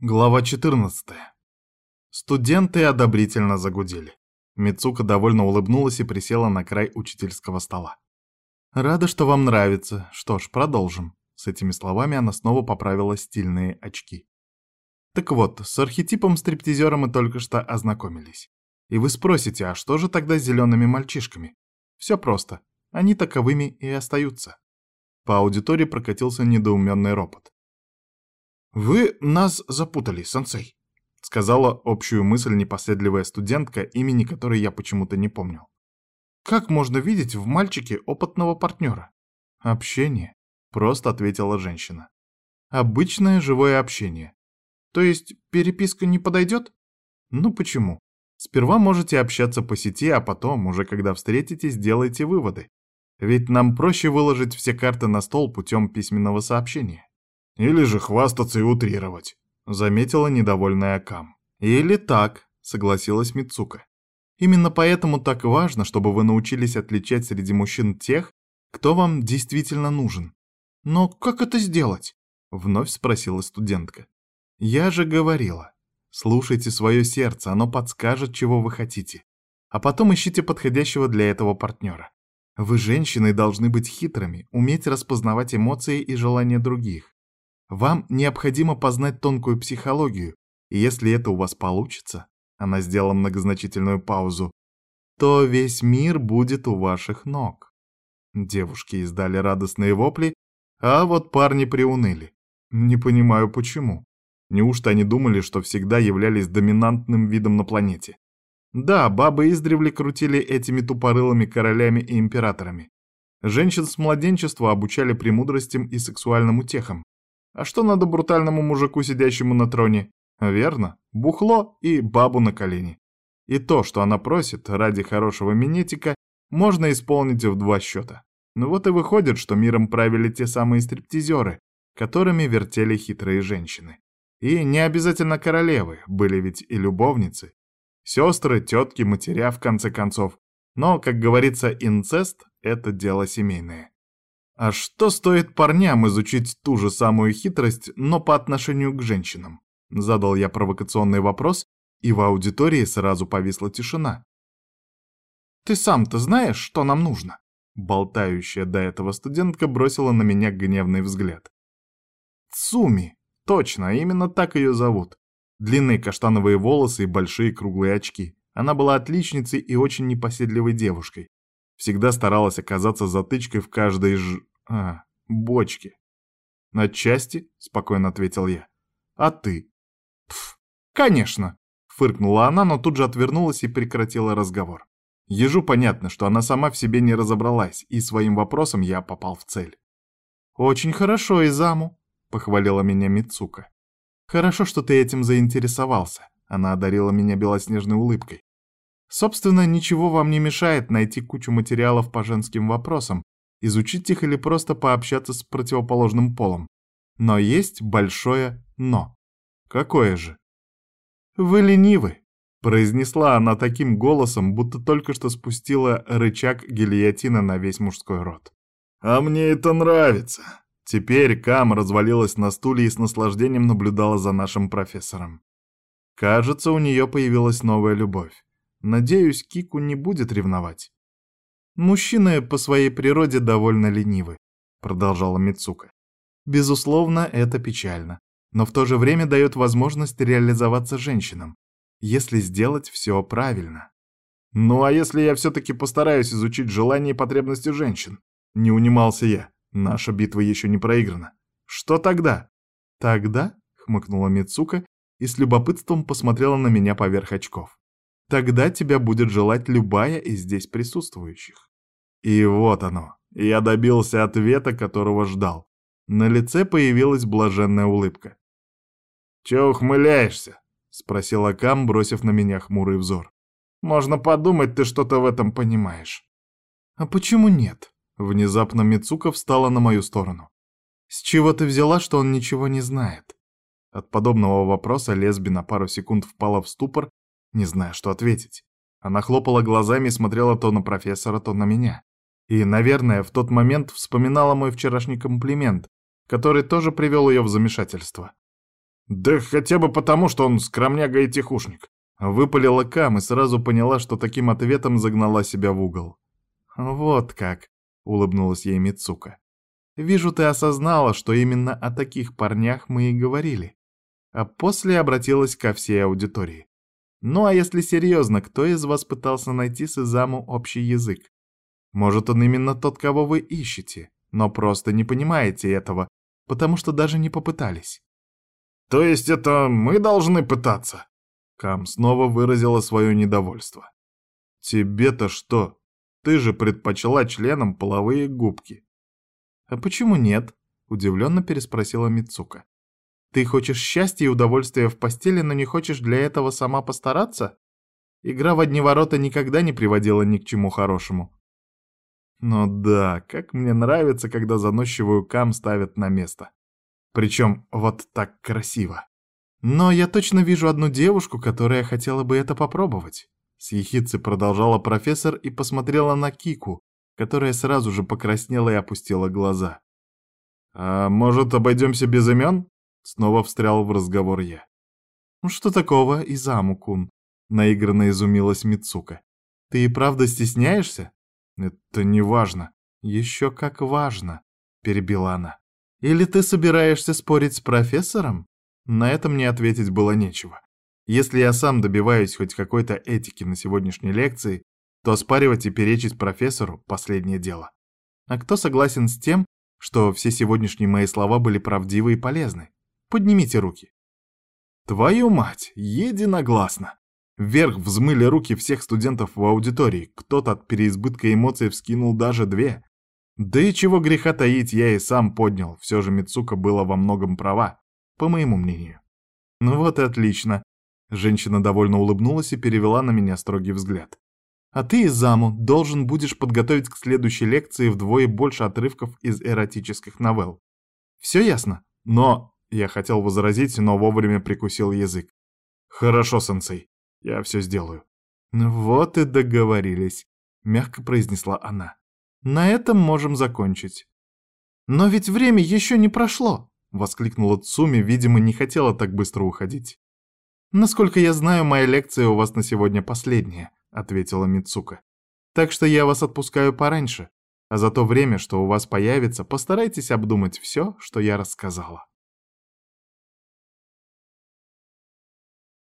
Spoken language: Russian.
Глава 14. Студенты одобрительно загудели. Мицука довольно улыбнулась и присела на край учительского стола. «Рада, что вам нравится. Что ж, продолжим». С этими словами она снова поправила стильные очки. Так вот, с архетипом стриптизера мы только что ознакомились. И вы спросите, а что же тогда с зелеными мальчишками? Все просто. Они таковыми и остаются. По аудитории прокатился недоуменный ропот. «Вы нас запутали, сенсей», — сказала общую мысль непоследливая студентка, имени которой я почему-то не помнил. «Как можно видеть в мальчике опытного партнера?» «Общение», — просто ответила женщина. «Обычное живое общение. То есть переписка не подойдет?» «Ну почему? Сперва можете общаться по сети, а потом, уже когда встретитесь, делайте выводы. Ведь нам проще выложить все карты на стол путем письменного сообщения. Или же хвастаться и утрировать, заметила недовольная Кам. Или так, согласилась Мицука. Именно поэтому так важно, чтобы вы научились отличать среди мужчин тех, кто вам действительно нужен. Но как это сделать? Вновь спросила студентка. Я же говорила. Слушайте свое сердце, оно подскажет, чего вы хотите. А потом ищите подходящего для этого партнера. Вы, женщины, должны быть хитрыми, уметь распознавать эмоции и желания других. Вам необходимо познать тонкую психологию, и если это у вас получится, она сделала многозначительную паузу, то весь мир будет у ваших ног. Девушки издали радостные вопли, а вот парни приуныли. Не понимаю, почему. Неужто они думали, что всегда являлись доминантным видом на планете? Да, бабы издревле крутили этими тупорылыми королями и императорами. Женщин с младенчества обучали премудростям и сексуальным утехам. А что надо брутальному мужику, сидящему на троне? Верно, бухло и бабу на колени. И то, что она просит ради хорошего минетика, можно исполнить в два счета. Ну вот и выходит, что миром правили те самые стриптизеры, которыми вертели хитрые женщины. И не обязательно королевы, были ведь и любовницы. Сестры, тетки, матеря, в конце концов. Но, как говорится, инцест — это дело семейное. А что стоит парням изучить ту же самую хитрость, но по отношению к женщинам? Задал я провокационный вопрос, и в аудитории сразу повисла тишина. «Ты сам-то знаешь, что нам нужно?» Болтающая до этого студентка бросила на меня гневный взгляд. «Цуми! Точно, именно так ее зовут. Длинные каштановые волосы и большие круглые очки. Она была отличницей и очень непоседливой девушкой. Всегда старалась оказаться затычкой в каждой ж... А, бочке. «Отчасти», — спокойно ответил я. «А ты?» «Пф, конечно», — фыркнула она, но тут же отвернулась и прекратила разговор. Ежу понятно, что она сама в себе не разобралась, и своим вопросом я попал в цель. «Очень хорошо, Изаму», — похвалила меня Мицука. «Хорошо, что ты этим заинтересовался», — она одарила меня белоснежной улыбкой. Собственно, ничего вам не мешает найти кучу материалов по женским вопросам, изучить их или просто пообщаться с противоположным полом. Но есть большое «но». Какое же? «Вы ленивы», — произнесла она таким голосом, будто только что спустила рычаг гильотина на весь мужской род. «А мне это нравится». Теперь Кам развалилась на стуле и с наслаждением наблюдала за нашим профессором. Кажется, у нее появилась новая любовь. Надеюсь, Кику не будет ревновать. Мужчины по своей природе довольно ленивы, продолжала Мицука. Безусловно, это печально, но в то же время дает возможность реализоваться женщинам, если сделать все правильно. Ну а если я все-таки постараюсь изучить желания и потребности женщин? Не унимался я. Наша битва еще не проиграна. Что тогда? Тогда, хмыкнула Мицука и с любопытством посмотрела на меня поверх очков. Тогда тебя будет желать любая из здесь присутствующих. И вот оно. Я добился ответа, которого ждал. На лице появилась блаженная улыбка. «Чё ухмыляешься?» — спросил Акам, бросив на меня хмурый взор. «Можно подумать, ты что-то в этом понимаешь». «А почему нет?» Внезапно Мицука встала на мою сторону. «С чего ты взяла, что он ничего не знает?» От подобного вопроса Лесби на пару секунд впала в ступор не зная, что ответить. Она хлопала глазами и смотрела то на профессора, то на меня. И, наверное, в тот момент вспоминала мой вчерашний комплимент, который тоже привел ее в замешательство. Да хотя бы потому, что он скромняга и тихушник. Выпалила Кам и сразу поняла, что таким ответом загнала себя в угол. «Вот как», — улыбнулась ей Мицука. «Вижу, ты осознала, что именно о таких парнях мы и говорили». А после обратилась ко всей аудитории. «Ну а если серьезно, кто из вас пытался найти с Изаму общий язык? Может, он именно тот, кого вы ищете, но просто не понимаете этого, потому что даже не попытались». «То есть это мы должны пытаться?» Кам снова выразила свое недовольство. «Тебе-то что? Ты же предпочла членам половые губки». «А почему нет?» — удивленно переспросила Мицука. «Ты хочешь счастья и удовольствия в постели, но не хочешь для этого сама постараться? Игра в одни ворота никогда не приводила ни к чему хорошему». «Ну да, как мне нравится, когда заносчивую Кам ставят на место. Причем вот так красиво». Но я точно вижу одну девушку, которая хотела бы это попробовать. С ехидцы продолжала профессор и посмотрела на Кику, которая сразу же покраснела и опустила глаза. «А может, обойдемся без имен?» Снова встрял в разговор я. «Ну что такого, Изаму-кун?» Наигранно изумилась Мицука. «Ты и правда стесняешься?» «Это не важно». «Еще как важно», — перебила она. «Или ты собираешься спорить с профессором?» На это мне ответить было нечего. Если я сам добиваюсь хоть какой-то этики на сегодняшней лекции, то оспаривать и перечить профессору — последнее дело. А кто согласен с тем, что все сегодняшние мои слова были правдивы и полезны? Поднимите руки. Твою мать, единогласно. Вверх взмыли руки всех студентов в аудитории, кто-то от переизбытка эмоций вскинул даже две. Да и чего греха таить, я и сам поднял, все же Мицука была во многом права по моему мнению. Ну вот и отлично. Женщина довольно улыбнулась и перевела на меня строгий взгляд. А ты, Изаму, должен будешь подготовить к следующей лекции вдвое больше отрывков из эротических новелл. Все ясно? Но... Я хотел возразить, но вовремя прикусил язык. Хорошо, сенсей. Я все сделаю. Вот и договорились, мягко произнесла она. На этом можем закончить. Но ведь время еще не прошло. — воскликнула Цуми, видимо, не хотела так быстро уходить. «Насколько я знаю, моя лекция у вас на сегодня последняя», — ответила Мицука. «Так что я вас отпускаю пораньше, а за то время, что у вас появится, постарайтесь обдумать все, что я рассказала».